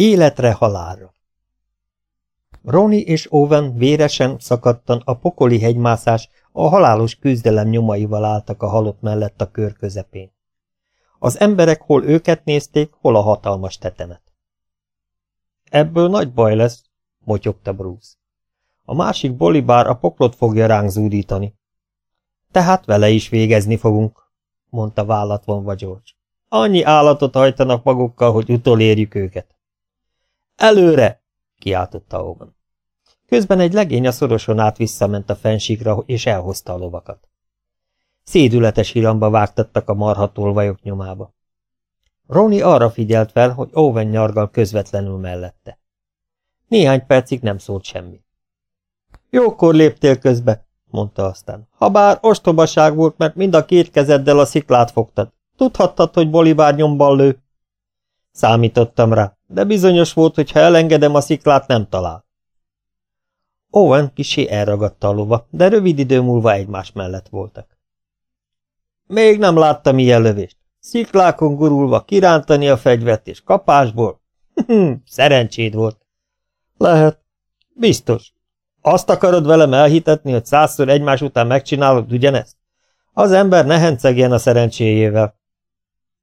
Életre halálra. Roni és Owen véresen, szakadtan a pokoli hegymászás, a halálos küzdelem nyomaival álltak a halott mellett a kör közepén. Az emberek hol őket nézték, hol a hatalmas tetemet. Ebből nagy baj lesz, motyogta Bruce. A másik bolibár a poklot fogja ránk zúdítani. Tehát vele is végezni fogunk, mondta vállat vonva George. Annyi állatot hajtanak magukkal, hogy utolérjük őket. Előre! kiáltotta Owen. Közben egy legény a szoroson át visszament a fensíkra, és elhozta a lovakat. Szédületes hiramba vágtattak a marhatolvajok nyomába. Roni arra figyelt fel, hogy Owen nyargal közvetlenül mellette. Néhány percig nem szólt semmi. Jókor léptél közbe, mondta aztán. Habár ostobaság volt, mert mind a két kezeddel a sziklát fogtad. Tudhattad, hogy Bolivár nyomban lő? Számítottam rá, de bizonyos volt, hogy ha elengedem a sziklát, nem talál. Owen kisé elragadta a lova, de rövid idő múlva egymás mellett voltak. Még nem láttam ilyen lövést. Sziklákon gurulva kirántani a fegyvert és kapásból? Szerencséd volt. Lehet. Biztos. Azt akarod velem elhitetni, hogy százszor egymás után megcsinálod ugyanezt? Az ember ne hencegjen a szerencséjével.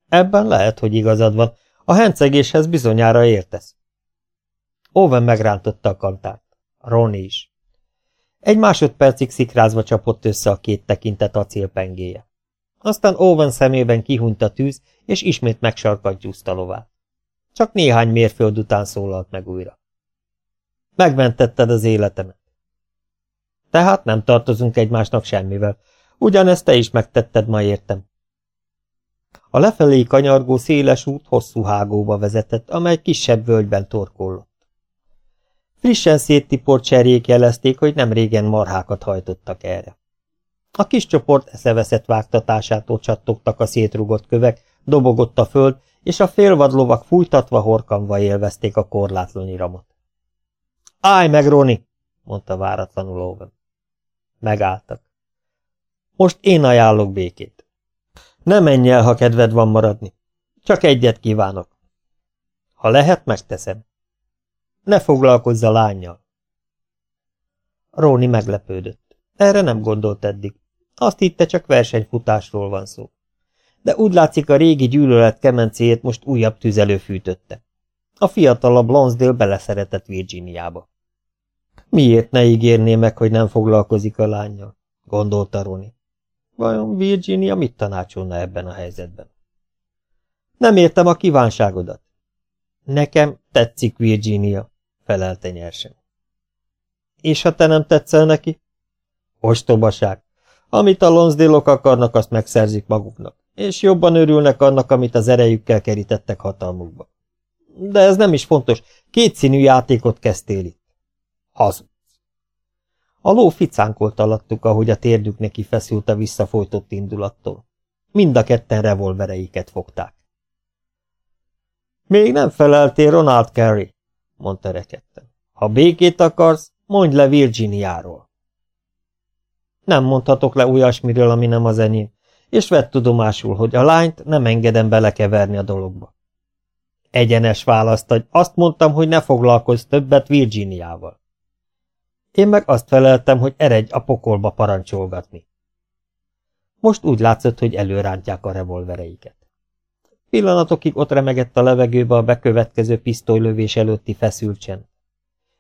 Ebben lehet, hogy igazad van. A hencegéshez bizonyára értesz. Owen megrántotta a kantát. Ronnie is. Egy másodpercig szikrázva csapott össze a két tekintet acélpengéje. Aztán Owen szemében kihunyt a tűz, és ismét megsarkattyúzta lovát. Csak néhány mérföld után szólalt meg újra. Megmentetted az életemet. Tehát nem tartozunk egymásnak semmivel. Ugyanezt te is megtetted ma értem. A lefelé kanyargó széles út hosszú hágóba vezetett, amely kisebb völgyben torkollott. Frissen széttiport cserjék jelezték, hogy nem régen marhákat hajtottak erre. A kis csoport eszeveszett vágtatásától csattogtak a szétrugott kövek, dobogott a föld, és a félvadlovak fújtatva horkanva élvezték a korlátlan iramot. Állj meg, Roni! mondta váratlanul Owen. Megálltak. Most én ajánlok békét. Ne menj el, ha kedved van maradni. Csak egyet kívánok. Ha lehet, megteszem. Ne foglalkozz a lányjal. Róni meglepődött. Erre nem gondolt eddig. Azt hitte, csak versenyfutásról van szó. De úgy látszik, a régi gyűlölet kemencéjét most újabb tüzelő fűtötte. A fiatalabb Lonsdale beleszeretett Virginiába. Miért ne ígérné meg, hogy nem foglalkozik a lányjal? gondolta Roni. Vajon Virginia mit tanácsolna ebben a helyzetben? Nem értem a kívánságodat. Nekem tetszik Virginia, felelte nyersen. És ha te nem tetszel neki? Ostobaság. Amit a Lonsdale-ok akarnak, azt megszerzik maguknak, és jobban örülnek annak, amit az erejükkel kerítettek hatalmukba. De ez nem is fontos, kétszínű játékot kezdtél itt. Hazudsz. A ló ficánkolt alattuk, ahogy a térdük neki feszült a visszafolytott indulattól. Mind a ketten revolvereiket fogták. Még nem feleltél Ronald Carey, mondta rekedten. Ha békét akarsz, mondj le Virginiáról. Nem mondhatok le olyasmiről, ami nem az enyém, és vett tudomásul, hogy a lányt nem engedem belekeverni a dologba. Egyenes választ adj, azt mondtam, hogy ne foglalkozz többet Virginiával. Én meg azt feleltem, hogy eredj a pokolba parancsolgatni. Most úgy látszott, hogy előrántják a revolvereiket. Pillanatokig ott remegett a levegőbe a bekövetkező pisztolylövés előtti feszültsen.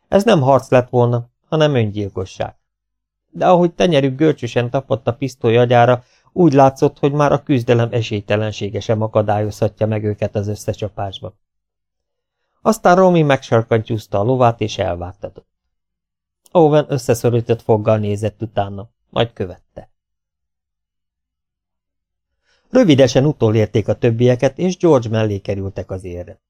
Ez nem harc lett volna, hanem öngyilkosság. De ahogy tenyerük görcsösen tapadt a pisztoly agyára, úgy látszott, hogy már a küzdelem esélytelensége sem akadályozhatja meg őket az összecsapásba. Aztán Romi megsarkantyúzta a lovát és elvágtatott. Owen összeszorított foggal nézett utána, majd követte. Rövidesen utolérték a többieket, és George mellé kerültek az érre.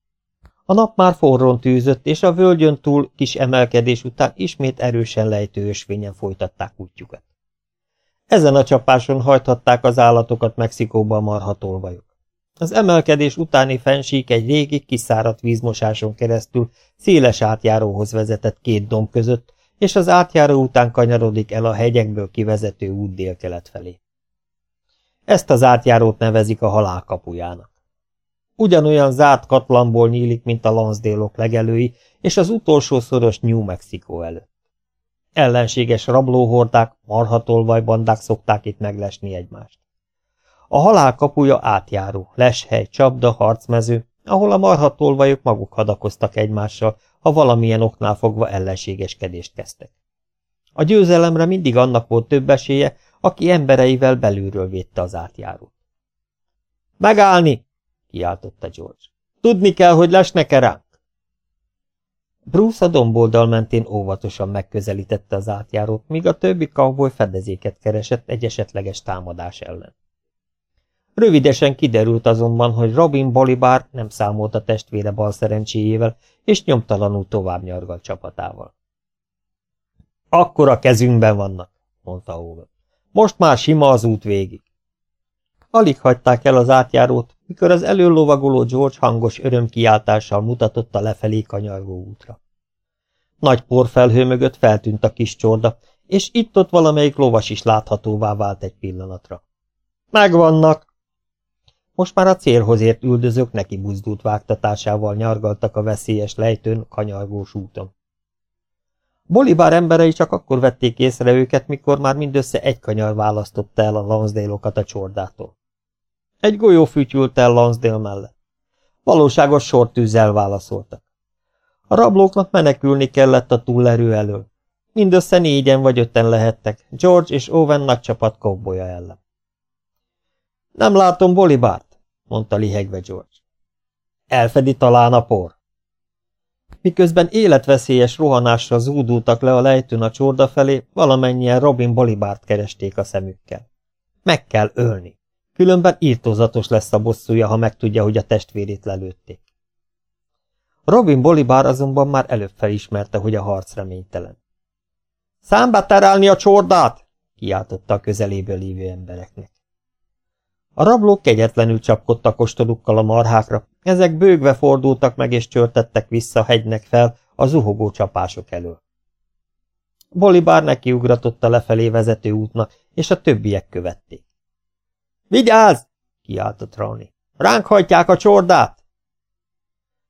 A nap már forrón tűzött, és a völgyön túl kis emelkedés után ismét erősen lejtő ösvényen folytatták útjukat. Ezen a csapáson hajthatták az állatokat Mexikóba a marhatolvajok. Az emelkedés utáni fensík egy régi, kiszáradt vízmosáson keresztül széles átjáróhoz vezetett két domb között, és az átjáró után kanyarodik el a hegyekből kivezető út délkelet felé. Ezt az átjárót nevezik a halál kapujának. Ugyanolyan zárt katlanból nyílik, mint a Lansdale-ok legelői, és az utolsó szoros New Mexico előtt. Ellenséges rablóhordák, marhatolvajbandák szokták itt meglesni egymást. A halál kapuja átjáró, leshely, csapda, harcmező, ahol a marhatolvajok maguk hadakoztak egymással, ha valamilyen oknál fogva ellenségeskedést kezdtek. A győzelemre mindig annak volt több esélye, aki embereivel belülről védte az átjárót. Megállni! kiáltotta George. Tudni kell, hogy lesnek-e ránk? Bruce a domboldal mentén óvatosan megközelítette az átjárót, míg a többi cowboy fedezéket keresett egy esetleges támadás ellen. Rövidesen kiderült azonban, hogy Robin Bolibar nem számolt a testvére bal szerencséjével, és nyomtalanul tovább nyargal csapatával. Akkor a kezünkben vannak, mondta Owen. Most már sima az út végig. Alig hagyták el az átjárót, mikor az előlovagoló George hangos örömkiáltással mutatott a lefelé kanyargó útra. Nagy porfelhő mögött feltűnt a kis csorda, és itt-ott valamelyik lovas is láthatóvá vált egy pillanatra. Megvannak! Most már a célhoz ért üldözők neki buzdult vágtatásával nyargaltak a veszélyes lejtőn, kanyargós úton. Bolibár emberei csak akkor vették észre őket, mikor már mindössze egy kanyar választotta el a Lansdale-okat a csordától. Egy golyó fütyült el Lansdale mellett. Valóságos sortűzzel válaszoltak. A rablóknak menekülni kellett a túlerő elől. Mindössze négyen vagy öten lehettek, George és Owen nagy csapat kóbolya ellen. Nem látom Bolibárt, mondta lihegve George. Elfedi talán a por. Miközben életveszélyes rohanásra zúdultak le a lejtőn a csorda felé, valamennyien Robin Bolibárt keresték a szemükkel. Meg kell ölni. Különben írtózatos lesz a bosszúja, ha megtudja, hogy a testvérét lelőtték. Robin Bolibár azonban már előbb felismerte, hogy a harc reménytelen. Számba terelni a csordát! kiáltotta a közeléből lévő embereknek. A rablók kegyetlenül csapkodtak ostolukkal a marhákra, ezek bőgve fordultak meg és csörtettek vissza hegynek fel a zuhogó csapások elől. Bolibár nekiugratott a lefelé vezető útnak, és a többiek követték. Vigyázz! kiáltott Ronnie. Ránk hajtják a csordát!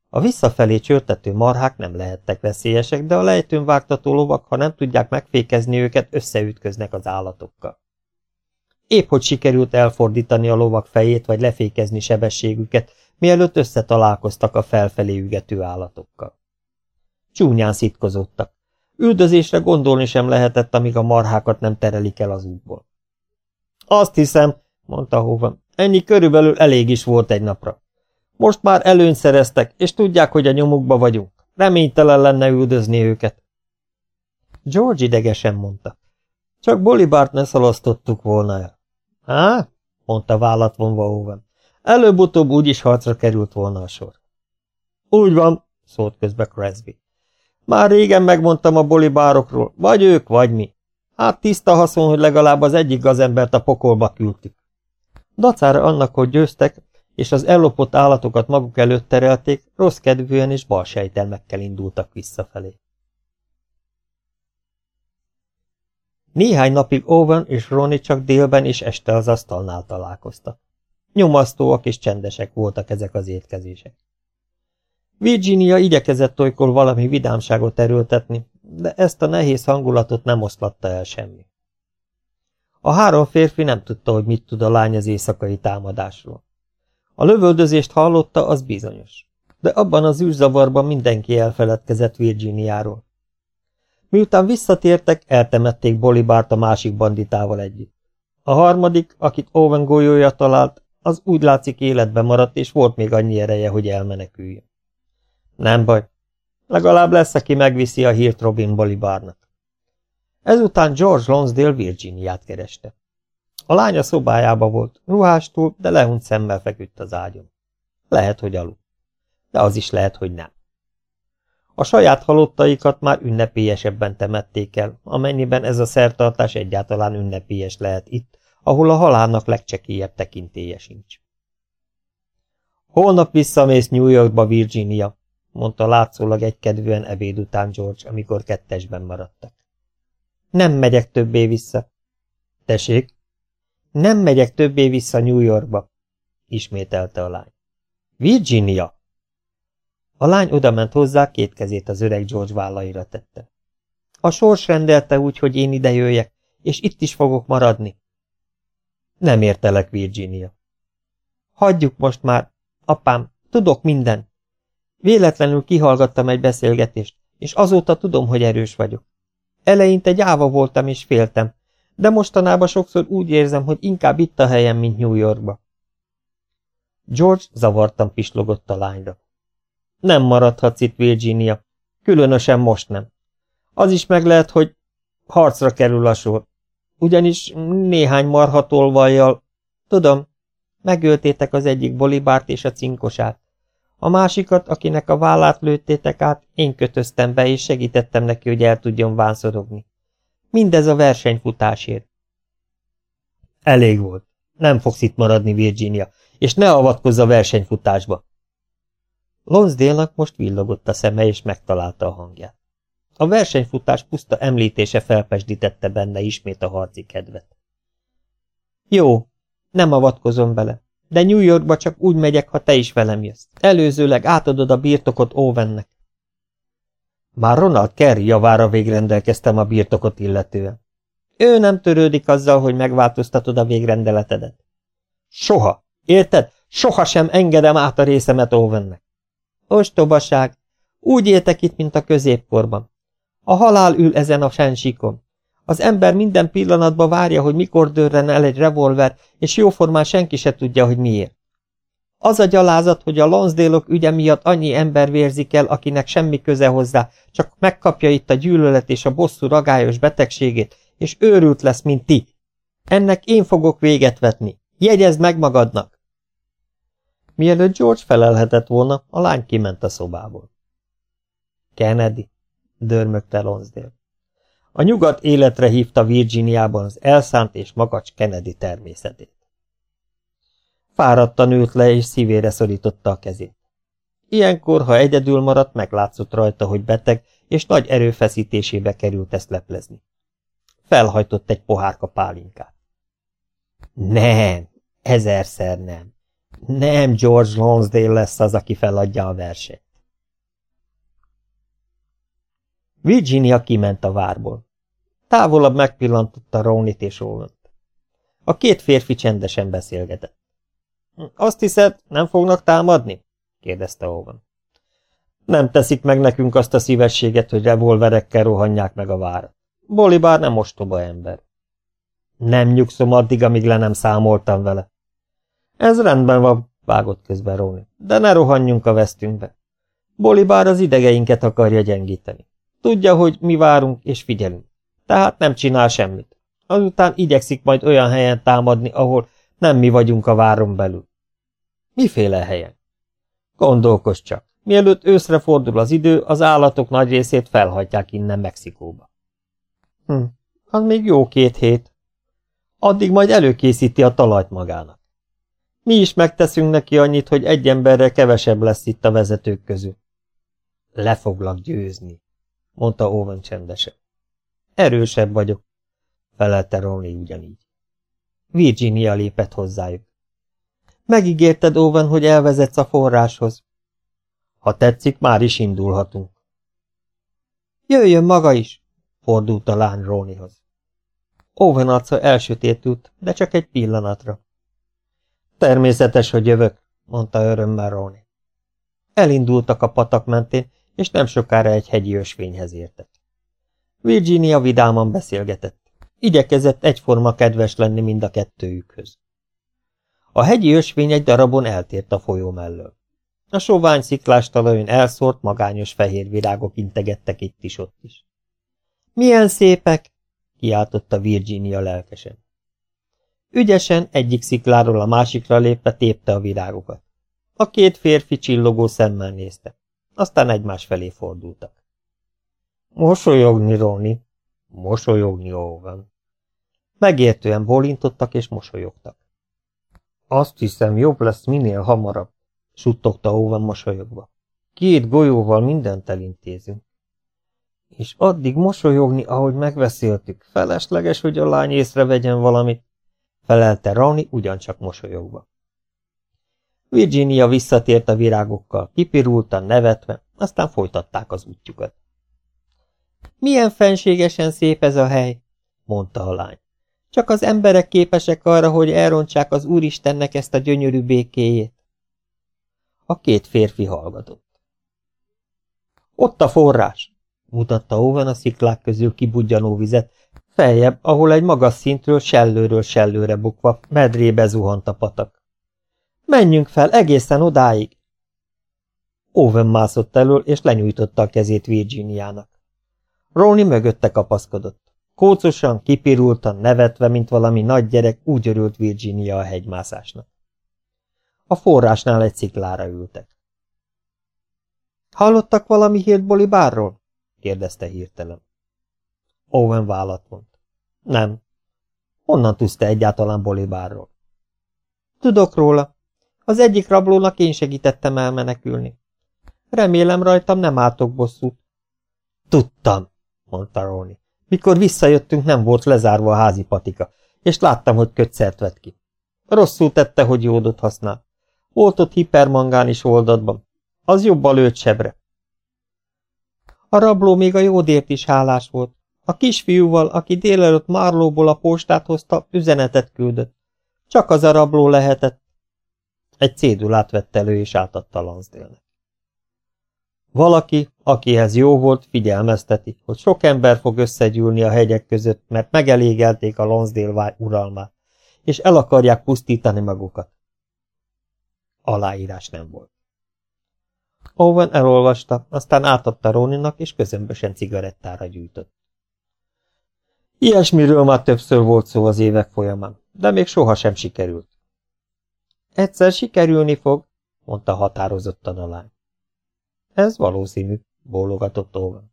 A visszafelé csörtető marhák nem lehettek veszélyesek, de a lejtőn vágtató lovak, ha nem tudják megfékezni őket, összeütköznek az állatokkal. Épp hogy sikerült elfordítani a lovak fejét, vagy lefékezni sebességüket, mielőtt összetalálkoztak a felfelé ügető állatokkal. Csúnyán szitkozottak. Üldözésre gondolni sem lehetett, amíg a marhákat nem terelik el az útból. Azt hiszem, mondta Hovan, ennyi körülbelül elég is volt egy napra. Most már előnyt szereztek, és tudják, hogy a nyomukba vagyunk. Reménytelen lenne üldözni őket. George idegesen mondta. Csak Bolibárt ne szalasztottuk volna el. Há? mondta vállat vonva Owen. Előbb-utóbb úgyis harcra került volna a sor. Úgy van, szólt közbe Cresby. Már régen megmondtam a bolibárokról, vagy ők, vagy mi. Hát tiszta haszon, hogy legalább az egyik gazembert a pokolba küldtük. Dacára annak, hogy győztek, és az ellopott állatokat maguk előtt terelték, rossz kedvűen és balsejtelmekkel indultak visszafelé. Néhány napig Owen és Ronnie csak délben és este az asztalnál találkoztak. Nyomasztóak és csendesek voltak ezek az étkezések. Virginia igyekezett olykor valami vidámságot erőltetni, de ezt a nehéz hangulatot nem oszlatta el semmi. A három férfi nem tudta, hogy mit tud a lány az éjszakai támadásról. A lövöldözést hallotta, az bizonyos. De abban az űrzavarban mindenki elfeledkezett Virginiáról. Miután visszatértek, eltemették Bolibárt a másik banditával együtt. A harmadik, akit Owen golyója talált, az úgy látszik életben maradt, és volt még annyi ereje, hogy elmeneküljön. Nem baj. Legalább lesz, aki megviszi a hírt Robin Bolibárnak. Ezután George Lonsdale Virginiát kereste. A lánya szobájába volt, ruhástól, de lehunyt szemmel feküdt az ágyon. Lehet, hogy aludt. De az is lehet, hogy nem. A saját halottaikat már ünnepélyesebben temették el, amennyiben ez a szertartás egyáltalán ünnepélyes lehet itt, ahol a halálnak legcsekélyebb tekintélye sincs. Holnap visszamész New Yorkba, Virginia, mondta látszólag egykedvűen ebéd után George, amikor kettesben maradtak. Nem megyek többé vissza. Tessék? Nem megyek többé vissza New Yorkba, ismételte a lány. Virginia! A lány odament hozzá, két kezét az öreg George vállaira tette. A sors rendelte úgy, hogy én ide jöjjek, és itt is fogok maradni. Nem értelek, Virginia. Hagyjuk most már, apám, tudok minden. Véletlenül kihallgattam egy beszélgetést, és azóta tudom, hogy erős vagyok. Eleinte gyáva voltam és féltem, de mostanában sokszor úgy érzem, hogy inkább itt a helyem, mint New Yorkba. George zavartan pislogott a lányra. Nem maradhatsz itt, Virginia. Különösen most nem. Az is meg lehet, hogy harcra kerül a sor. Ugyanis néhány marhatolvajjal... Tudom, megöltétek az egyik bolibárt és a cinkosát. A másikat, akinek a vállát lőttétek át, én kötöztem be, és segítettem neki, hogy el tudjon vánszorogni. Mindez a versenyfutásért. Elég volt. Nem fogsz itt maradni, Virginia, és ne avatkozz a versenyfutásba. Lonsdale-nak most villogott a szeme, és megtalálta a hangját. A versenyfutás puszta említése felpesdítette benne ismét a harci kedvet. Jó, nem avatkozom bele, de New Yorkba csak úgy megyek, ha te is velem jössz. Előzőleg átadod a birtokot Owennek. Már Ronald Kerry javára végrendelkeztem a birtokot illetően. Ő nem törődik azzal, hogy megváltoztatod a végrendeletedet. Soha, érted? Soha sem engedem át a részemet Owennek. Ostobaság! Úgy éltek itt, mint a középkorban. A halál ül ezen a sensíkon. Az ember minden pillanatban várja, hogy mikor dörren el egy revolver, és jóformán senki se tudja, hogy miért. Az a gyalázat, hogy a Lonsdale-ok ügye miatt annyi ember vérzik el, akinek semmi köze hozzá, csak megkapja itt a gyűlölet és a bosszú ragályos betegségét, és őrült lesz, mint ti. Ennek én fogok véget vetni. Jegyezd meg magadnak! Mielőtt George felelhetett volna, a lány kiment a szobából. Kennedy, dörmögte Lonsdale. A nyugat életre hívta Virginiában az elszánt és magacs Kennedy természetét. Fáradtan ült le, és szívére szorította a kezét. Ilyenkor, ha egyedül maradt, meglátszott rajta, hogy beteg, és nagy erőfeszítésébe került ezt leplezni. Felhajtott egy pohárka pálinkát. Nem, ezerszer nem. Nem George Lonsdale lesz az, aki feladja a versenyt. Virginia kiment a várból. Távolabb megpillantotta Rownit és owen -t. A két férfi csendesen beszélgetett. Azt hiszed, nem fognak támadni? kérdezte Owen. Nem teszik meg nekünk azt a szívességet, hogy revolverekkel rohanják meg a várat. Bolibár nem ostoba ember. Nem nyugszom addig, amíg le nem számoltam vele. Ez rendben van, vágott közben Róni, de ne rohanjunk a vesztünkbe. Bolibár az idegeinket akarja gyengíteni. Tudja, hogy mi várunk és figyelünk. Tehát nem csinál semmit. Azután igyekszik majd olyan helyen támadni, ahol nem mi vagyunk a váron belül. Miféle helyen? Gondolkozz csak. Mielőtt őszre fordul az idő, az állatok nagy részét felhajtják innen Mexikóba. Hm, az még jó két hét. Addig majd előkészíti a talajt magának. Mi is megteszünk neki annyit, hogy egy emberrel kevesebb lesz itt a vezetők közül. Le foglak győzni, mondta Owen csendesen. Erősebb vagyok, felelte Ronnie ugyanígy. Virginia lépett hozzájuk. Megígérted, Owen, hogy elvezetsz a forráshoz. Ha tetszik, már is indulhatunk. Jöjjön maga is, fordult a lány Rónihoz. Owen arca elsötétült, de csak egy pillanatra. Természetes, hogy jövök, mondta örömmel Róni. Elindultak a patak mentén, és nem sokára egy hegyi ösvényhez értek. Virginia vidáman beszélgetett. Igyekezett egyforma kedves lenni mind a kettőjükhöz. A hegyi ösvény egy darabon eltért a folyó mellől. A sovány sziklás talajon elszórt, magányos fehér virágok integettek itt is ott is. Milyen szépek! kiáltotta Virginia lelkesen. Ügyesen egyik szikláról a másikra lépve tépte a virágokat. A két férfi csillogó szemmel nézte. Aztán egymás felé fordultak. Mosolyogni, Roni. Mosolyogni, Owen. Megértően bólintottak és mosolyogtak. Azt hiszem, jobb lesz minél hamarabb, suttogta Owen mosolyogva. Két golyóval mindent elintézünk. És addig mosolyogni, ahogy megbeszéltük, felesleges, hogy a lány észrevegyen valamit, felelte Rani ugyancsak mosolyogva. Virginia visszatért a virágokkal, kipirultan, nevetve, aztán folytatták az útjukat. Milyen fenségesen szép ez a hely, mondta a lány. Csak az emberek képesek arra, hogy elrontsák az Úristennek ezt a gyönyörű békéjét. A két férfi hallgatott. Ott a forrás, mutatta Owen a sziklák közül kibudjanó vizet, feljebb, ahol egy magas szintről sellőről sellőre bukva medrébe zuhant a patak. Menjünk fel egészen odáig! Owen mászott elől, és lenyújtotta a kezét Virginiának. Róni mögötte kapaszkodott. Kócosan, kipirultan, nevetve, mint valami nagy gyerek, úgy örült Virginia a hegymászásnak. A forrásnál egy sziklára ültek. Hallottak valami hírt Bolibárról? kérdezte hirtelen. Owen vállat vont. Nem. Honnan tudsz te egyáltalán Bolibárról? Tudok róla. Az egyik rablónak én segítettem elmenekülni. Remélem rajtam nem álltok bosszút. Tudtam, mondta Ronnie. Mikor visszajöttünk, nem volt lezárva a házi patika, és láttam, hogy kötszert vett ki. Rosszul tette, hogy jódot használ. Volt ott hipermangán is oldatban. Az jobb a lőtt. A rabló még a jódért is hálás volt. A kisfiúval, aki délelőtt Márlóból a postát hozta, üzenetet küldött. Csak az a rabló lehetett. Egy cédulát vett elő, és átadta Lansdale-nek. Valaki, akihez jó volt, figyelmezteti, hogy sok ember fog összegyűlni a hegyek között, mert megelégelték a Lonsdale uralmát, és el akarják pusztítani magukat. Aláírás nem volt. Owen elolvasta, aztán átadta Roninak, és közömbösen cigarettára gyűjtött. Ilyesmiről már többször volt szó az évek folyamán, de még sohasem sikerült. Egyszer sikerülni fog, mondta határozottan a lány. Ez valószínű, bólogatott Owen.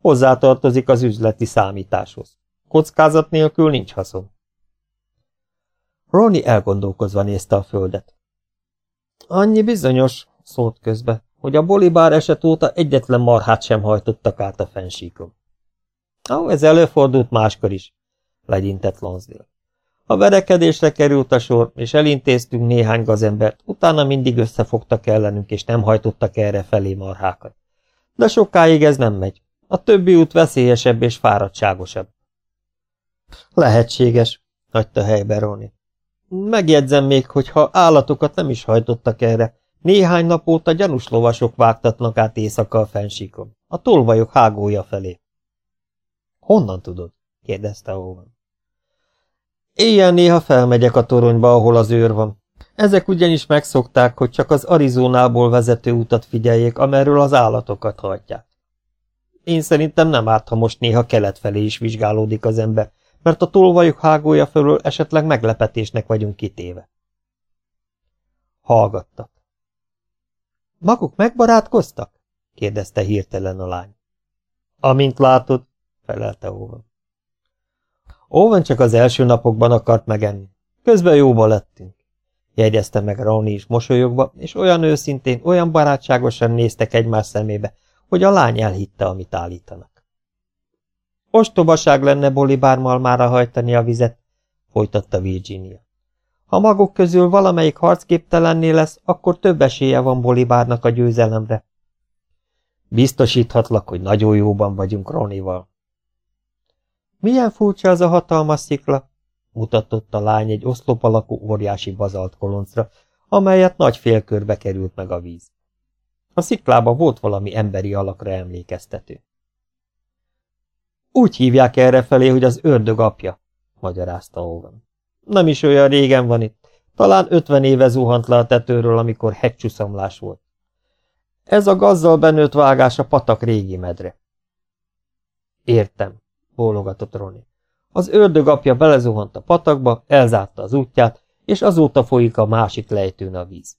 Hozzátartozik az üzleti számításhoz. Kockázat nélkül nincs haszon. Ronnie elgondolkozva nézte a földet. Annyi bizonyos, szólt közbe, hogy a bolibár eset óta egyetlen marhát sem hajtottak át a fensíkon. Ó, ez előfordult máskor is, legyintett Lonsdale. A verekedésre került a sor, és elintéztünk néhány gazembert, utána mindig összefogtak ellenünk, és nem hajtottak erre felé marhákat. De sokáig ez nem megy. A többi út veszélyesebb és fáradtságosabb. Lehetséges, hagyta helybe Ronnie. Megjegyzem még, hogy ha állatokat nem is hajtottak erre, néhány nap óta gyanús lovasok vágtatnak át éjszaka a fensíkon, a tolvajok hágója felé. Honnan tudod? kérdezte Owen. Éjjel néha felmegyek a toronyba, ahol az őr van. Ezek ugyanis megszokták, hogy csak az Arizonából vezető utat figyeljék, amerről az állatokat hajtják. Én szerintem nem árt, ha most néha kelet felé is vizsgálódik az ember, mert a tolvajok hágója fölől esetleg meglepetésnek vagyunk kitéve. Hallgattak. Maguk megbarátkoztak? kérdezte hirtelen a lány. Amint látod, felelte Owen. Owen csak az első napokban akart megenni. Közben jóba lettünk. Jegyezte meg Ronnie is mosolyogva, és olyan őszintén, olyan barátságosan néztek egymás szemébe, hogy a lány elhitte, amit állítanak. Ostobaság lenne Bolibár malmára hajtani a vizet, folytatta Virginia. Ha maguk közül valamelyik harcképtelenné lesz, akkor több esélye van Bolibárnak a győzelemre. Biztosíthatlak, hogy nagyon jóban vagyunk Ronival. Milyen furcsa az a hatalmas szikla, mutatott a lány egy oszlop alakú óriási bazalt koloncra, amelyet nagy félkörbe került meg a víz. A sziklába volt valami emberi alakra emlékeztető. Úgy hívják erre felé, hogy az ördög apja, magyarázta Owen. Nem is olyan régen van itt. Talán ötven éve zuhant le a tetőről, amikor hegycsuszamlás volt. Ez a gazzal benőtt vágás a patak régi medre. Értem, bólogatott Roni. Az ördög apja belezuhant a patakba, elzárta az útját, és azóta folyik a másik lejtőn a víz.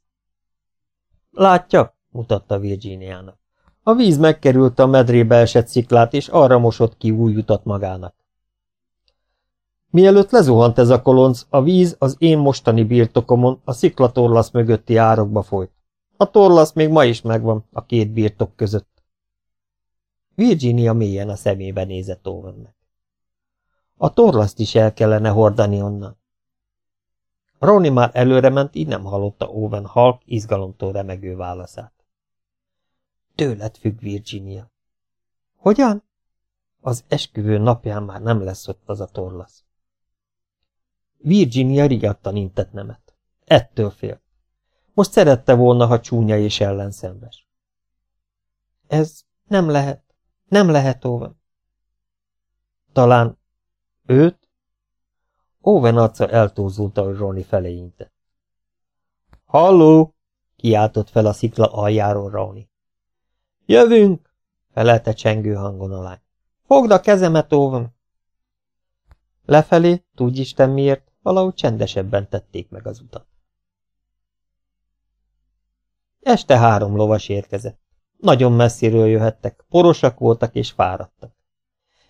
Látja, mutatta Virginiának. A víz megkerült a medrébe esett sziklát, és arra mosott ki új utat magának. Mielőtt lezuhant ez a kolonc, a víz az én mostani birtokomon a sziklatorlasz mögötti árokba folyt. A torlasz még ma is megvan a két birtok között. Virginia mélyen a szemébe nézett Owennek. A torlaszt is el kellene hordani onnan. Ronnie már előre ment, így nem hallotta Owen halk, izgalomtól remegő válaszát. Tőled függ, Virginia. Hogyan? Az esküvő napján már nem lesz ott az a torlasz. Virginia riadtan intett nemet. Ettől fél. Most szerette volna, ha csúnya és ellenszenves. Ez nem lehet. Nem lehet, Owen. Talán őt? Owen arca eltózult, ahogy Ronnie felé intett. Halló! kiáltott fel a szikla aljáról Ronnie. Jövünk! felelte csengő hangon a. Fogd a kezemet, Owen! Lefelé, tudj Isten miért, valahogy csendesebben tették meg az utat. Este három lovas érkezett. Nagyon messziről jöhettek, porosak voltak és fáradtak.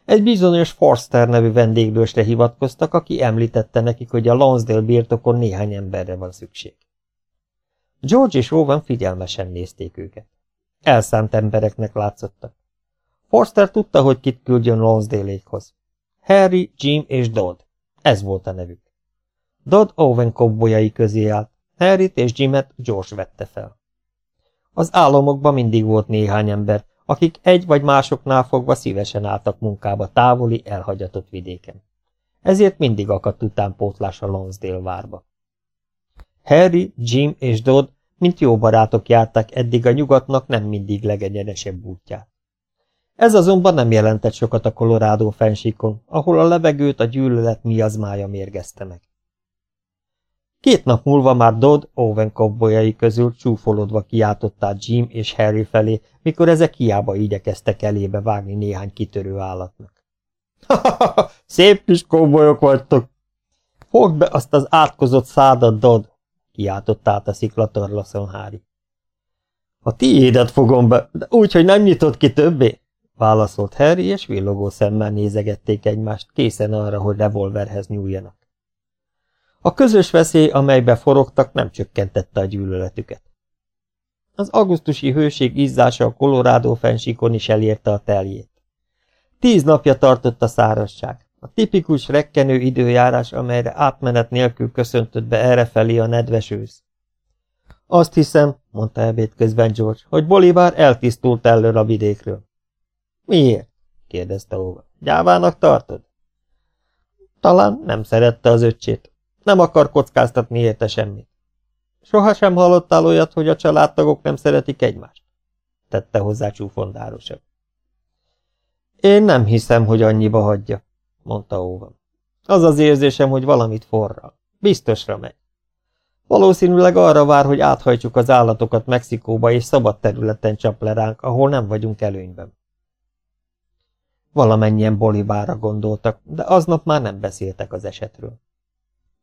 Egy bizonyos Forster nevű vendéglősre hivatkoztak, aki említette nekik, hogy a Lonsdale birtokon néhány emberre van szükség. George és Owen figyelmesen nézték őket. Elszánt embereknek látszottak. Forster tudta, hogy kit küldjön Lonsdale-ékhoz. Harry, Jim és Dodd. Ez volt a nevük. Dodd Owen kobbolyai közé állt, Harryt és Jimet George vette fel. Az álomokban mindig volt néhány ember, akik egy vagy másoknál fogva szívesen álltak munkába távoli, elhagyatott vidéken. Ezért mindig akadt utánpótlás a Lonsdale várba. Harry, Jim és Dodd, mint jó barátok járták eddig a nyugatnak nem mindig legegyenesebb útját. Ez azonban nem jelentett sokat a Colorado fensíkon, ahol a levegőt a gyűlölet miazmája mérgezte meg. Két nap múlva már Dodd Owen kobbolyai közül csúfolódva kiáltottál Jim és Harry felé, mikor ezek hiába igyekeztek elébe vágni néhány kitörő állatnak. Szép kis kobbolyok vagytok! Fogd be azt az átkozott szádat, Dodd! kiáltott át a sziklatorlaszon Harry. A tiédet fogom be, de úgy, hogy nem nyitott ki többé, válaszolt Harry, és villogó szemmel nézegették egymást, készen arra, hogy revolverhez nyúljanak. A közös veszély, amelybe forogtak, nem csökkentette a gyűlöletüket. Az augusztusi hőség izzása a Colorado fensíkon is elérte a teljét. Tíz napja tartott a szárazság. A tipikus rekkenő időjárás, amelyre átmenet nélkül köszöntött be errefelé a nedves ősz. Azt hiszem, mondta ebéd közben George, hogy Bolívar eltisztult előre a vidékről. Miért? kérdezte Óva. Gyávának tartod? Talán nem szerette az öccsét. Nem akar kockáztatni érte semmit. Sohasem hallottál olyat, hogy a családtagok nem szeretik egymást? Tette hozzá csúfondárosabb. Én nem hiszem, hogy annyiba hagyja, mondta Óvan. Az az érzésem, hogy valamit forral. Biztosra megy. Valószínűleg arra vár, hogy áthajtsuk az állatokat Mexikóba és szabad területen csap le ránk, ahol nem vagyunk előnyben. Valamennyien Bolivárra gondoltak, de aznap már nem beszéltek az esetről.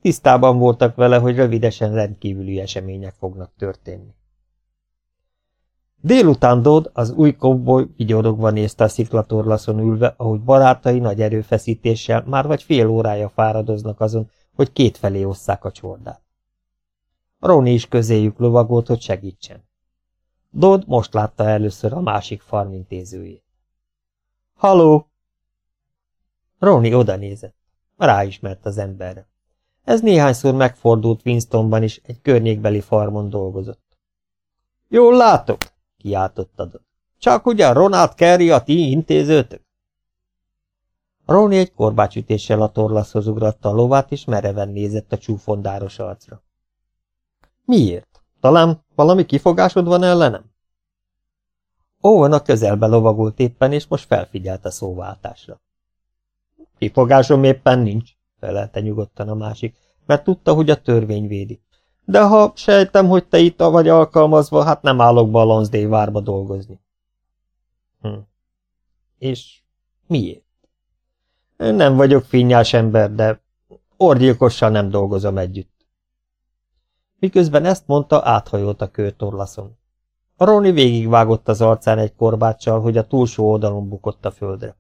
Tisztában voltak vele, hogy rövidesen rendkívüli események fognak történni. Délután Dodd, az új kobboly vigyorogva nézte a sziklatorlaszon ülve, ahogy barátai nagy erőfeszítéssel már vagy fél órája fáradoznak azon, hogy kétfelé osszák a csordát. Roni is közéjük lovagolt, hogy segítsen. Dodd most látta először a másik farmintézőjét. Haló! Roni oda nézett. Ráismert az emberre. Ez néhányszor megfordult Winstonban is, egy környékbeli farmon dolgozott. Jól látok, kiáltottad. Csak ugyan Ronald Carey a ti intézőtök? Ronnie egy korbácsütéssel a torlaszhoz ugratta a lovát, és mereven nézett a csúfondáros arcra. Miért? Talán valami kifogásod van ellenem? Owen a közelbe lovagult éppen, és most felfigyelt a szóváltásra. Kifogásom éppen nincs, felelte nyugodtan a másik, mert tudta, hogy a törvény védi. De ha sejtem, hogy te itt vagy alkalmazva, hát nem állok be a Lonsdale várba dolgozni. Hm. És miért? Nem vagyok finnyás ember, de orgyilkossal nem dolgozom együtt. Miközben ezt mondta, áthajolt a kőtorlaszon. A Roni végigvágott az arcán egy korbáccsal, hogy a túlsó oldalon bukott a földre.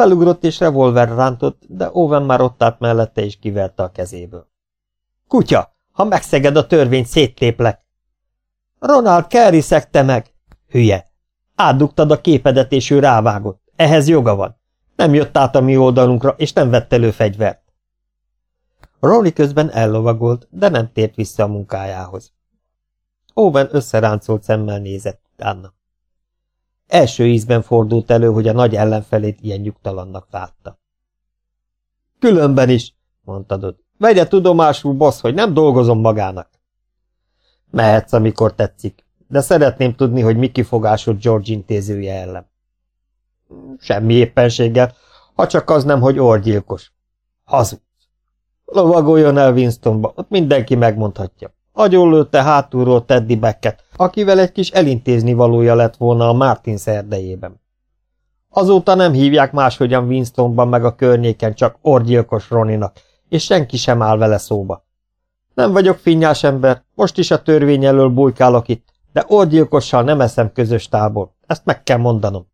Felugrott és revolver rántott, de Owen már ott állt mellette és kiverte a kezéből. Kutya, ha megszeged a törvényt, széttéplek. Ronald Carey szegte meg. Hülye. Átdugtad a képedet, és ő rávágott. Ehhez joga van. Nem jött át a mi oldalunkra, és nem vett elő fegyvert. Ronnie közben ellovagolt, de nem tért vissza a munkájához. Owen összeráncolt szemmel nézett utána. Első ízben fordult elő, hogy a nagy ellenfelét ilyen nyugtalannak látta. Különben is, mondta Dodd. Vegye tudomásul, boss, hogy nem dolgozom magának. Mehetsz, amikor tetszik, de szeretném tudni, hogy mi kifogásod George intézője ellen. Semmi éppenséggel, ha csak az nem, hogy orgyilkos. Hazudsz. Lovagoljon el Winstonba, ott mindenki megmondhatja. Agyonlőtte hátulról Teddy Becket, akivel egy kis elintézni valója lett volna a Martin szerdejében. Azóta nem hívják máshogyan Winstonban meg a környéken csak orgyilkos Roninak, és senki sem áll vele szóba. Nem vagyok finnyás ember, most is a törvény elől bujkálok itt, de orgyilkossal nem eszem közös tábor, ezt meg kell mondanom.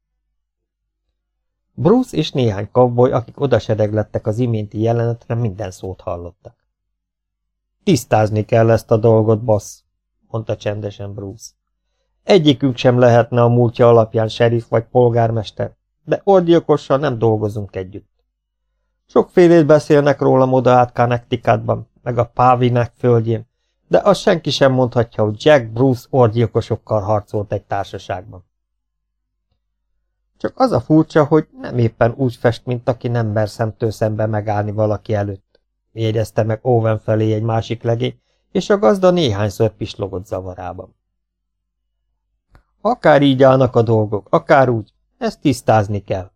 Bruce és néhány kavboly, akik odasereglettek az iménti jelenetre, minden szót hallottak. Tisztázni kell ezt a dolgot, boss, mondta csendesen Bruce. Egyikünk sem lehetne a múltja alapján sheriff vagy polgármester, de orgyilkossal nem dolgozunk együtt. Sokfélét beszélnek rólam oda át Connecticutban, meg a Pávinek földjén, de azt senki sem mondhatja, hogy Jack Bruce orgyilkosokkal harcolt egy társaságban. Csak az a furcsa, hogy nem éppen úgy fest, mint aki nem mer szemtől szembe megállni valaki előtt, jegyezte meg Owen felé egy másik legény, és a gazda néhányszor pislogott zavarában. Akár így állnak a dolgok, akár úgy, ezt tisztázni kell,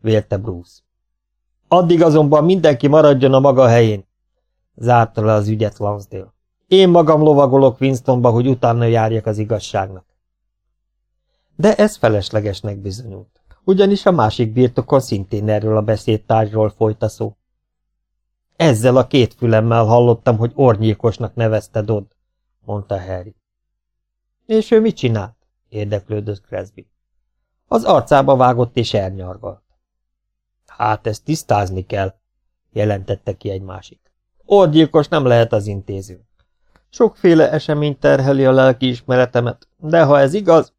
vélte Bruce. Addig azonban mindenki maradjon a maga helyén, zárta le az ügyet Lansdale. Én magam lovagolok Winstonba, hogy utána járjak az igazságnak. De ez feleslegesnek bizonyult, ugyanis a másik birtokon szintén erről a beszédtárgyról folyt a szó. Ezzel a két fülemmel hallottam, hogy ornyékosnak nevezte Dodd, mondta Harry. És ő mit csinált? érdeklődött Cresby. Az arcába vágott és elnyargalt. Hát ezt tisztázni kell, jelentette ki egy másik. Orgyilkos nem lehet az intéző. Sokféle esemény terheli a lelki ismeretemet, de ha ez igaz,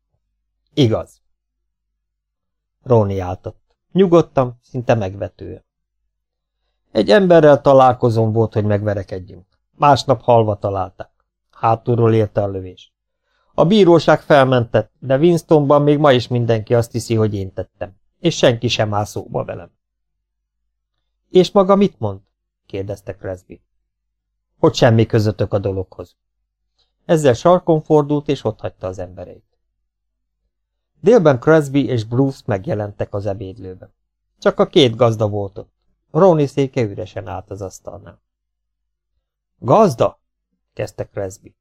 igaz. Róni áltott. Nyugodtam, szinte megvetően. Egy emberrel találkozom volt, hogy megverekedjünk. Másnap halva találták. Hátulról érte a lövés. A bíróság felmentett, de Winstonban még ma is mindenki azt hiszi, hogy én tettem, és senki sem áll szóba velem. És maga mit mond? kérdezte Cresby. Hogy semmi közöttök a dologhoz. Ezzel sarkon fordult, és hagyta az embereit. Délben Cresby és Bruce megjelentek az ebédlőben. Csak a két gazda volt ott. Ronnie széke üresen állt az asztalnál. Gazda? kezdte Cresby.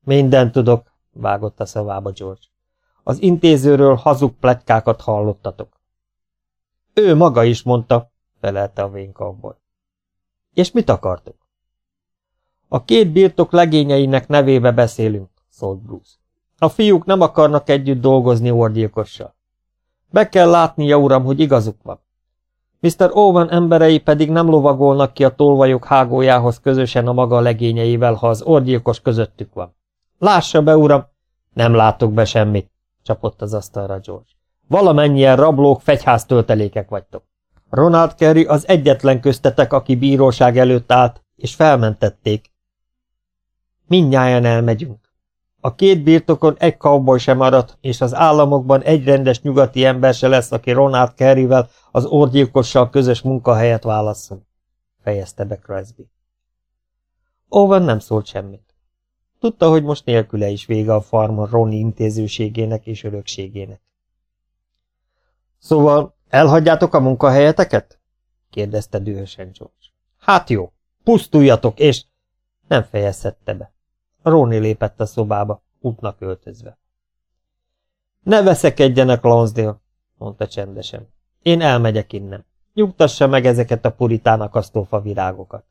Minden tudok, vágott a szavába George. Az intézőről hazug pletykákat hallottatok. Ő maga is mondta, felelte a vénkavból. És mit akartok? A két birtok legényeinek nevébe beszélünk, szólt Bruce. A fiúk nem akarnak együtt dolgozni orgyilkossal. Be kell látnia, uram, hogy igazuk van. Mr. Owen emberei pedig nem lovagolnak ki a tolvajok hágójához közösen a maga legényeivel, ha az orgyilkos közöttük van. Lássa be, uram! Nem látok be semmit, csapott az asztalra George. Valamennyien rablók, fegyháztöltelékek vagytok. Ronald Kerry az egyetlen köztetek, aki bíróság előtt állt, és felmentették. Mindnyájan elmegyünk. A két birtokon egy cowboy sem maradt, és az államokban egy rendes nyugati ember se lesz, aki Ronald Kerryvel, az orgyilkossal közös munkahelyet válasszon, fejezte be Cresby. Owen nem szólt semmit. Tudta, hogy most nélküle is vége a farmon Ronnie intézőségének és örökségének. Szóval elhagyjátok a munkahelyeteket? kérdezte dühösen George. Hát jó, pusztuljatok, és... Nem fejezhette be. Róni lépett a szobába, útnak öltözve. Ne veszekedjenek, Lonsdale, mondta csendesen. Én elmegyek innen. Nyugtassa meg ezeket a puritán akasztófa virágokat.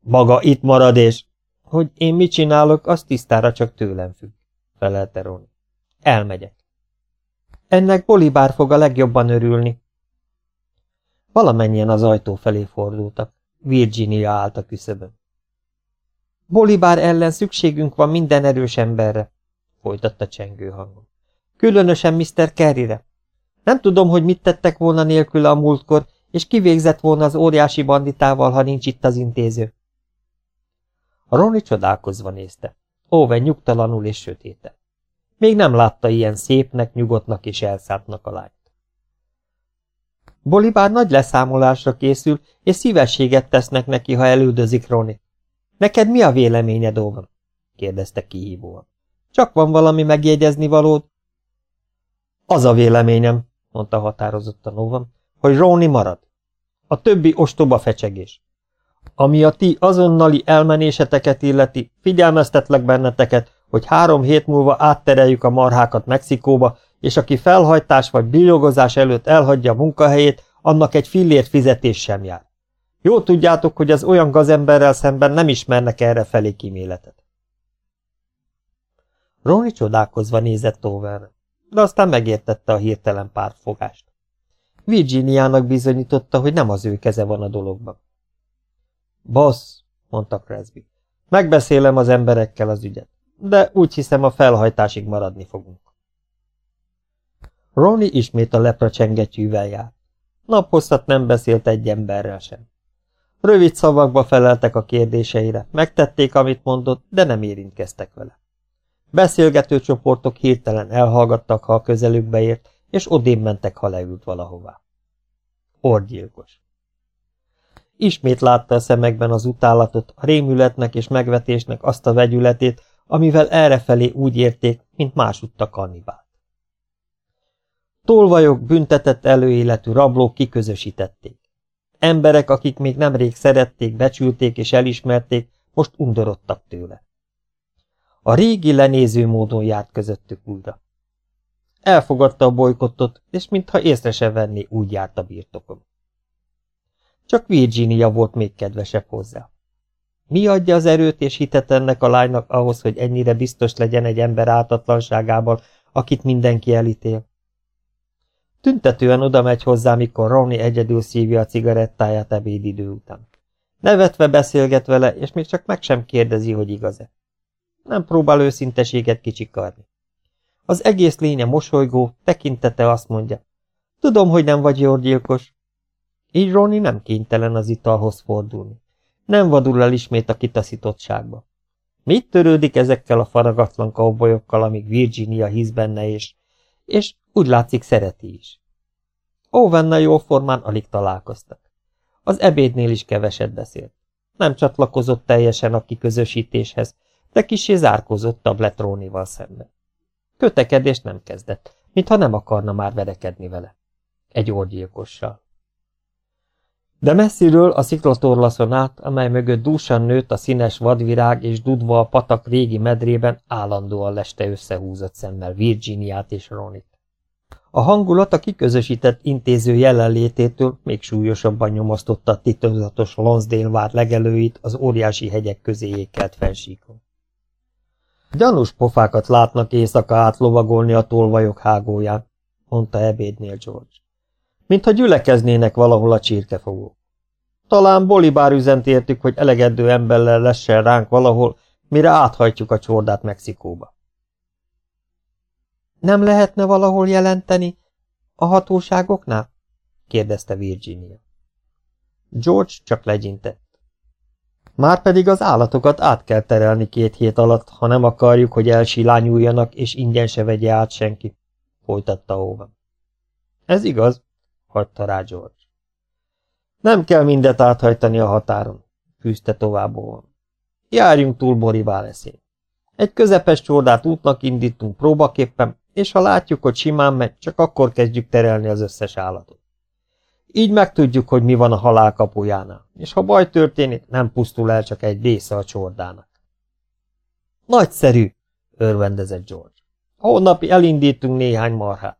Maga itt marad, és... Hogy én mit csinálok, az tisztára csak tőlem függ, felelte Ron. Elmegyek. Ennek Bolibár fog a legjobban örülni. Valamennyien az ajtó felé fordultak. Virginia állt a küszöbön. Bolibár ellen szükségünk van minden erős emberre, folytatta csengő hangon. Különösen Mr. Kerryre. Nem tudom, hogy mit tettek volna nélküle a múltkor, És kivégzett volna az óriási banditával, ha nincs itt az intéző. Roni csodálkozva nézte. Owen nyugtalanul és sötéte. Még nem látta ilyen szépnek, nyugodtnak és elszántnak a lányt. Bolibár nagy leszámolásra készül, és szívességet tesznek neki, ha elüldözik Roni. Neked mi a véleményed, Owen? kérdezte kihívóan. Csak van valami megjegyezni valód? Az a véleményem, mondta határozottan Owen, hogy Róni marad. A többi ostoba fecsegés. Ami a ti azonnali elmenéseteket illeti, figyelmeztetlek benneteket, hogy három hét múlva áttereljük a marhákat Mexikóba, és aki felhajtás vagy billogozás előtt elhagyja a munkahelyét, annak egy fillért fizetés sem jár. Jó tudjátok, hogy az olyan gazemberrel szemben nem ismernek erre felé kíméletet. Ronny csodálkozva nézett Overre, de aztán megértette a hirtelen pártfogást. Virginiának bizonyította, hogy nem az ő keze van a dologban. Boss, mondta Cresby, megbeszélem az emberekkel az ügyet, de úgy hiszem a felhajtásig maradni fogunk. Ronnie ismét a lepra csengetyűvel járt. Naphosszat nem beszélt egy emberrel sem. Rövid szavakba feleltek a kérdéseire, megtették, amit mondott, de nem érintkeztek vele. Beszélgető csoportok hirtelen elhallgattak, ha a közelükbe ért, és odébb mentek, ha leült valahová. Orgyilkos. Ismét látta a szemekben az utálatot, a rémületnek és megvetésnek azt a vegyületét, amivel errefelé úgy érték, mint másutta kannibált. Tolvajok büntetett előéletű rablók kiközösítették. Emberek, akik még nemrég szerették, becsülték és elismerték, most undorodtak tőle. A régi lenéző módon járt közöttük újra. Elfogadta a bolykottot, és mintha észre se venné, úgy járt a birtokon. Csak Virginia volt még kedvesebb hozzá. Mi adja az erőt és hitet ennek a lánynak ahhoz, hogy ennyire biztos legyen egy ember átatlanságában, akit mindenki elítél? Tüntetően oda megy hozzá, mikor Ronnie egyedül szívja a cigarettáját ebédidő után. Nevetve beszélget vele, és még csak meg sem kérdezi, hogy igaz-e. Nem próbál őszinteséget kicsikarni. Az egész lénye mosolygó, tekintete azt mondja. Tudom, hogy nem vagy gyilkos. Így Ronnie nem kénytelen az italhoz fordulni. Nem vadul el ismét a kitaszítottságba. Mit törődik ezekkel a faragatlan kaubolyokkal, amíg Virginia hisz benne, és, és úgy látszik szereti is. Owennel jóformán alig találkoztak. Az ebédnél is keveset beszélt. Nem csatlakozott teljesen a kiközösítéshez, de kisé zárkózott Bletrónival szemben. Kötekedést nem kezdett, mintha nem akarna már verekedni vele. Egy orgyilkossal. De messziről a sziklatorlaszon át, amely mögött dúsan nőtt a színes vadvirág és dudva a patak régi medrében, állandóan leste összehúzott szemmel Virginiát és Ronit. A hangulat a kiközösített intéző jelenlététől még súlyosabban nyomasztotta a titokzatos Lonsdale vár legelőit az óriási hegyek közé ékelt fensíkon. Gyanús pofákat látnak éjszaka átlovagolni a tolvajok hágóján, mondta ebédnél George. Mintha gyülekeznének valahol a csirkefogók. Talán Bolibár üzent értük, hogy elegedő emberrel lessen ránk valahol, mire áthajtjuk a csordát Mexikóba. Nem lehetne valahol jelenteni a hatóságoknál? kérdezte Virginia. George csak legyintett. Márpedig az állatokat át kell terelni két hét alatt, ha nem akarjuk, hogy elsilányuljanak, és ingyen se vegye át senki, folytatta Owen. Ez igaz, hagyta rá George. Nem kell mindet áthajtani a határon, fűzte tovább Owen. Járjunk túl Borivá leszén. Egy közepes csordát útnak indítunk próbaképpen, és ha látjuk, hogy simán megy, csak akkor kezdjük terelni az összes állatot. Így megtudjuk, hogy mi van a halál kapujánál, és ha baj történik, nem pusztul el csak egy része a csordának. Nagyszerű, örvendezett George. Holnapi elindítunk néhány marhát.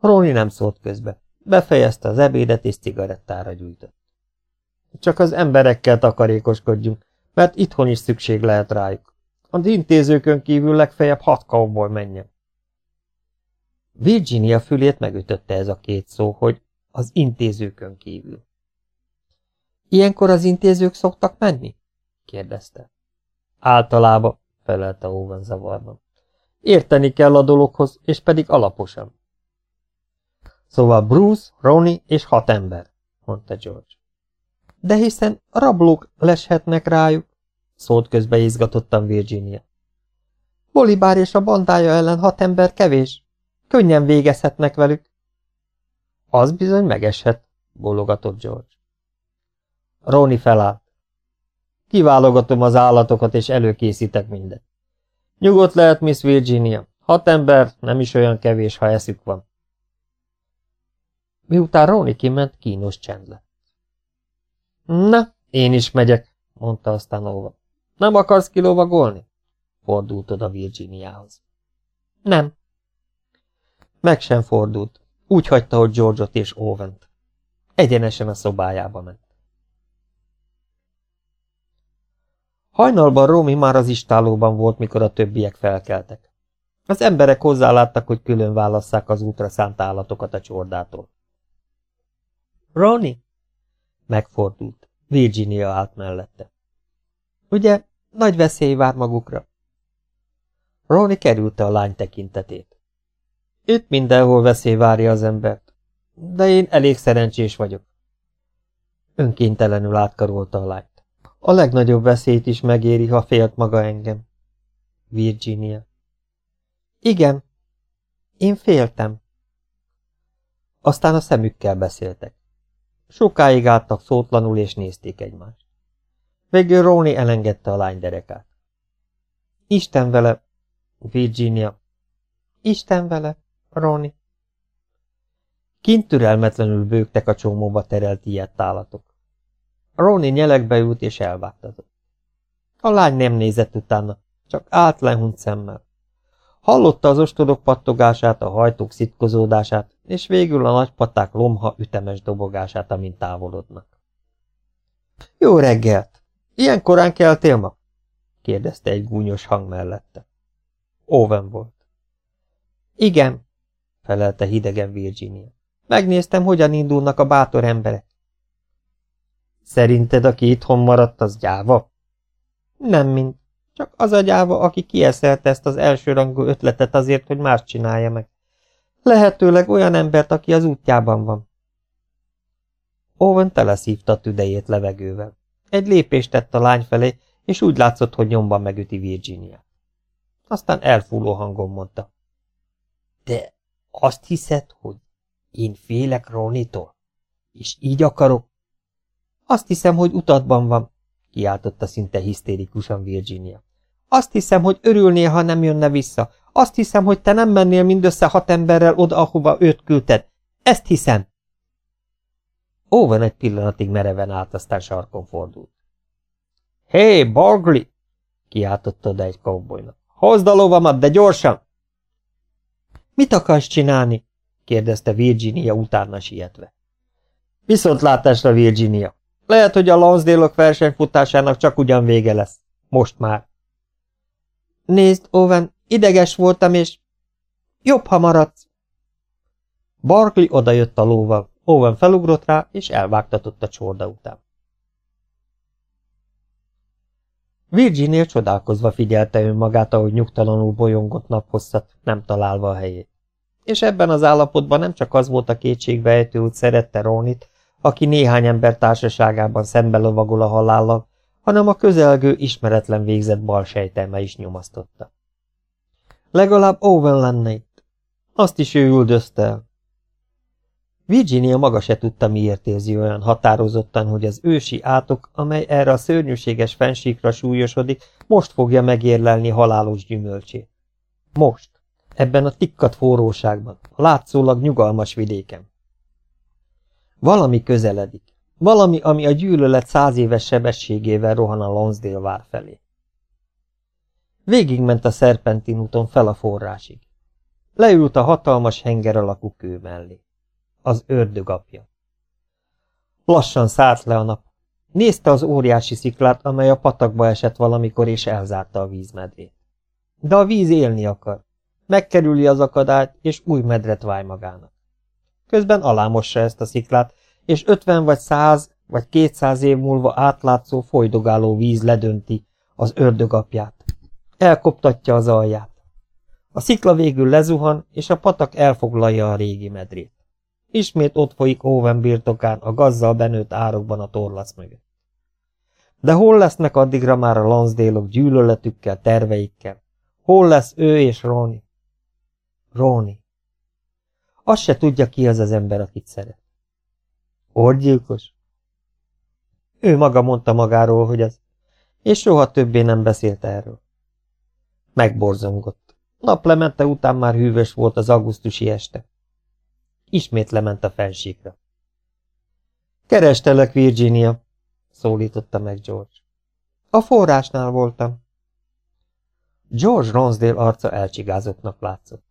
Ronnie nem szólt közbe. Befejezte az ebédet és cigarettára gyújtott. Csak az emberekkel takarékoskodjunk, mert itthon is szükség lehet rájuk. Az intézőkön kívül legfeljebb hat cowboy menjen. Virginia fülét megütötte ez a két szó, hogy az intézőkön kívül. Ilyenkor az intézők szoktak menni? kérdezte. Általában, felelte Owen zavarban. Érteni kell a dologhoz, és pedig alaposan. Szóval Bruce, Ronnie és hat ember, mondta George. De hiszen rablók leshetnek rájuk, szólt közbe izgatottan Virginia. Bolibár és a bandája ellen hat ember kevés. Könnyen végezhetnek velük. Az bizony megeshet, bólogatott George. Ronnie felállt. Kiválogatom az állatokat, és előkészítek mindet. Nyugodt lehet, Miss Virginia. Hat ember nem is olyan kevés, ha eszük van. Miután Ronnie kiment, kínos csend lett. Na, én is megyek, mondta aztán Óva. Nem akarsz kilovagolni? Fordult oda Virginiához. Nem. Meg sem fordult. Úgy hagyta, hogy George-ot és Owen-t. Egyenesen a szobájába ment. Hajnalban Romi már az istálóban volt, mikor a többiek felkeltek. Az emberek hozzáláttak, hogy külön válasszák az útra szánt állatokat a csordától. Ronnie? Megfordult. Virginia állt mellette. Ugye, nagy veszély vár magukra. Ronnie kerülte a lány tekintetét. Itt mindenhol veszély várja az embert, de én elég szerencsés vagyok. Önkéntelenül átkarolta a lányt. A legnagyobb veszélyt is megéri, ha félt maga engem. Virginia. Igen, én féltem. Aztán a szemükkel beszéltek. Sokáig álltak szótlanul, és nézték egymást. Végül Róni elengedte a lány derekát. Isten vele, Virginia. Isten vele, Róni. Kint türelmetlenül bőgtek a csomóba terelt ilyet állatok. Róni nyelekbe ült és elvágtatott. A lány nem nézett utána, csak állt lehunyt szemmel. Hallotta az ostodok pattogását, a hajtók szitkozódását, és végül a nagy paták lomha ütemes dobogását, amint távolodnak. Jó reggelt! Ilyen korán keltél ma? kérdezte egy gúnyos hang mellette. Owen volt. Igen, felelte hidegen Virginia. Megnéztem, hogyan indulnak a bátor emberek. Szerinted, aki itthon maradt, az gyáva? Nem mint. Csak az a gyáva, aki kieszelte ezt az elsőrangú ötletet azért, hogy más csinálja meg. Lehetőleg olyan embert, aki az útjában van. Owen teleszívta tüdejét levegővel. Egy lépést tett a lány felé, és úgy látszott, hogy nyomban megüti Virginia. Aztán elfúló hangon mondta. De azt hiszed, hogy én félek Ronitól? És így akarok? Azt hiszem, hogy utatban van, kiáltotta szinte hisztérikusan Virginia. Azt hiszem, hogy örülnél, ha nem jönne vissza. Azt hiszem, hogy te nem mennél mindössze hat emberrel oda, ahova őt küldted. Ezt hiszem. Owen egy pillanatig mereven állt, aztán sarkon fordult. Hé, hey, Bargley! kiáltotta oda egy cowboynak. Hozd a lovamat, de gyorsan! Mit akarsz csinálni? kérdezte Virginia utána sietve. Viszontlátásra, Virginia! Lehet, hogy a Lonsdale-ok versenyfutásának csak ugyan vége lesz. Most már. Nézd, Owen, ideges voltam, és jobb, ha maradsz. Barkley odajött a lóval, Owen felugrott rá, és elvágtatott a csorda után. Virginia csodálkozva figyelte önmagát, ahogy nyugtalanul bolyongott naphosszat, nem találva a helyét. És ebben az állapotban nem csak az volt a kétségbeejtő, hogy szerette Ronit, aki néhány ember társaságában szembe lovagol a halállal, hanem a közelgő ismeretlen végzett bal sejtelme is nyomasztotta. Legalább Owen lenne itt. Azt is ő üldözte el. Virginia maga se tudta, miért érzi olyan határozottan, hogy az ősi átok, amely erre a szörnyűséges fensíkra súlyosodik, most fogja megérlelni halálos gyümölcsét. Most, ebben a tikkat forróságban, a látszólag nyugalmas vidéken. Valami közeledik. Valami, ami a gyűlölet száz éves sebességével rohan a Lonsdale vár felé. Végigment a szerpentin úton fel a forrásig. Leült a hatalmas henger alakú kő mellé. Az ördög apja. Lassan szállt le a nap. Nézte az óriási sziklát, amely a patakba esett valamikor, és elzárta a vízmedrét. De a víz élni akar. Megkerüli az akadályt, és új medret váj magának. Közben alámossa ezt a sziklát, és ötven vagy száz vagy kétszáz év múlva átlátszó folydogáló víz ledönti az ördögapját. Elkoptatja az alját. A szikla végül lezuhan, és a patak elfoglalja a régi medrét. Ismét ott folyik Owen birtokán, a gazzal benőtt árokban a torlasz mögött. De hol lesznek addigra már a Lansdale-ok gyűlöletükkel, terveikkel? Hol lesz ő és Ronnie? Ronnie. Azt se tudja, ki az az ember, akit szeret. Orgyilkos? Ő maga mondta magáról, hogy ez, és soha többé nem beszélt erről. Megborzongott. Naplemente után már hűvös volt az augusztusi este. Ismét lement a fensíkra. Kerestelek, Virginia, szólította meg George. A forrásnál voltam. George Ronsdale arca elcsigázottnak látszott.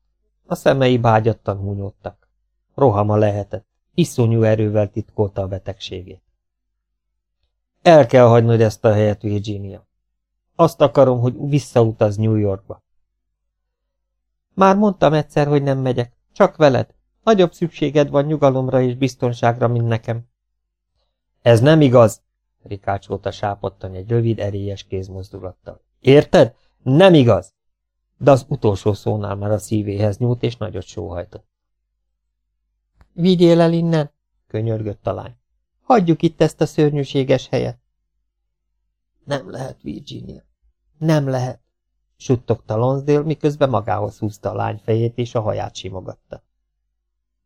A szemei bágyattan húnyódtak. Rohama lehetett, iszonyú erővel titkolta a betegségét. El kell hagynod ezt a helyet, Virginia. Azt akarom, hogy visszautaz New Yorkba. Már mondtam egyszer, hogy nem megyek. Csak veled. Nagyobb szükséged van nyugalomra és biztonságra, mint nekem. Ez nem igaz, rikácsolta sápottan egy rövid, erélyes kézmozdulattal. Érted? Nem igaz! De az utolsó szónál már a szívéhez nyúlt, és nagyot sóhajtott. Vigyél el innen, könyörgött a lány. Hagyjuk itt ezt a szörnyűséges helyet. Nem lehet, Virginia. Nem lehet, suttogta Lonsdale, miközben magához húzta a lány fejét, és a haját simogatta.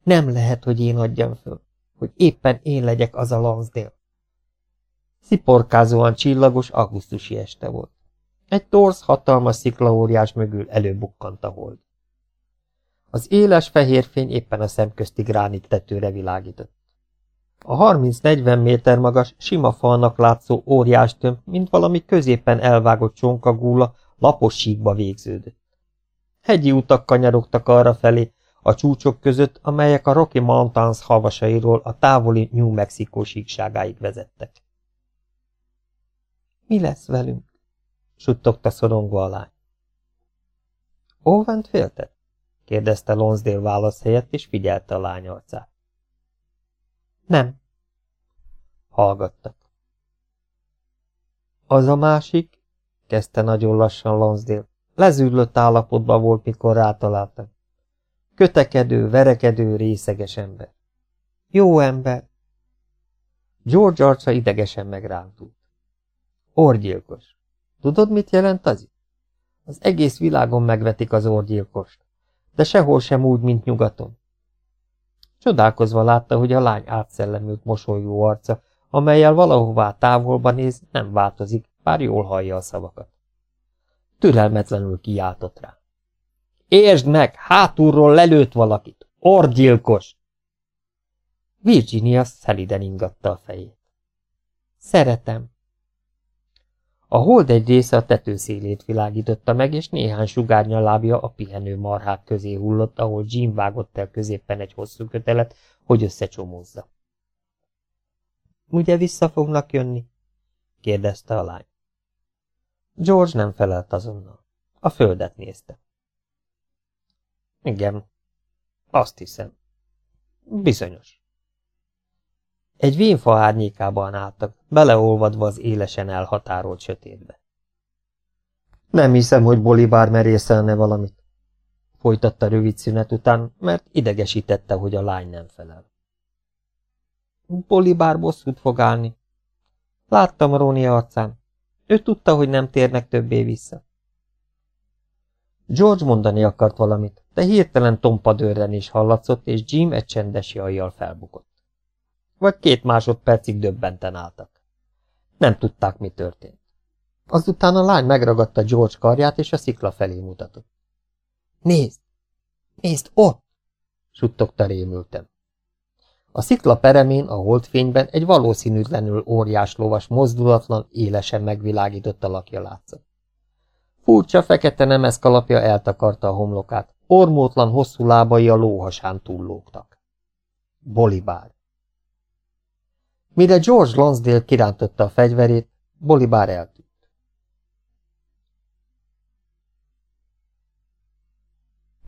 Nem lehet, hogy én adjam föl, hogy éppen én legyek az a Lonsdale. Sziporkázóan csillagos augusztusi este volt. Egy torz, hatalmas sziklaóriás mögül előbukkant a hold. Az éles fehér fény éppen a szemközti gránit tetőre világított. A 30-40 méter magas, sima falnak látszó óriás tömb, mint valami középen elvágott csonkagúla, lapos síkba végződött. Hegyi utak kanyarogtak felé, a csúcsok között, amelyek a Rocky Mountains havasairól a távoli New Mexico síkságáig vezettek. Mi lesz velünk? suttogta szorongva a lány. Óvent félted? Kérdezte Lonsdale válasz helyett, és figyelte a lány arcát. Nem. Hallgattak. Az a másik, kezdte nagyon lassan Lonsdale. Lezűrlött állapotban volt, mikor rátaláltam. Kötekedő, verekedő, részeges ember. Jó ember. George arca idegesen megrántult. Orgyilkos. Tudod, mit jelent az? Az egész világon megvetik az orgyilkost, de sehol sem úgy, mint nyugaton. Csodálkozva látta, hogy a lány átszellemült mosolyú arca, amelyel valahová távolba néz, nem változik, bár jól hallja a szavakat. Türelmetlenül kiáltott rá. Értsd meg, hátulról lelőtt valakit! Orgyilkos! Virginia szeliden ingatta a fejét. Szeretem, a hold egy része a tetőszélét világította meg, és néhány sugárnyalábja a pihenő marhák közé hullott, ahol Jim vágott el középpen egy hosszú kötelet, hogy összecsomózza. Ugye vissza fognak jönni? kérdezte a lány. George nem felelt azonnal. A földet nézte. Igen, azt hiszem. Bizonyos. Egy vénfa árnyékában álltak, beleolvadva az élesen elhatárolt sötétbe. Nem hiszem, hogy Bolibár merészelne valamit, folytatta rövid szünet után, mert idegesítette, hogy a lány nem felel. Bolibár bosszút fog állni. Láttam Róni arcán. Ő tudta, hogy nem térnek többé vissza. George mondani akart valamit, de hirtelen tompa is hallatszott, és Jim egy csendes jajjal felbukott vagy két másodpercig döbbenten álltak. Nem tudták, mi történt. Azután a lány megragadta George karját, és a szikla felé mutatott. Nézd! Nézd, ott! suttogta rémültem. A szikla peremén, a holdfényben egy valószínűtlenül óriás lovas mozdulatlan, élesen megvilágított alakja látszott. Furcsa, fekete nemes kalapja eltakarta a homlokát, ormótlan hosszú lábai a lóhasán túllógtak. Bolibár. Mire George Lonsdale kirántotta a fegyverét, Bolibár eltűnt.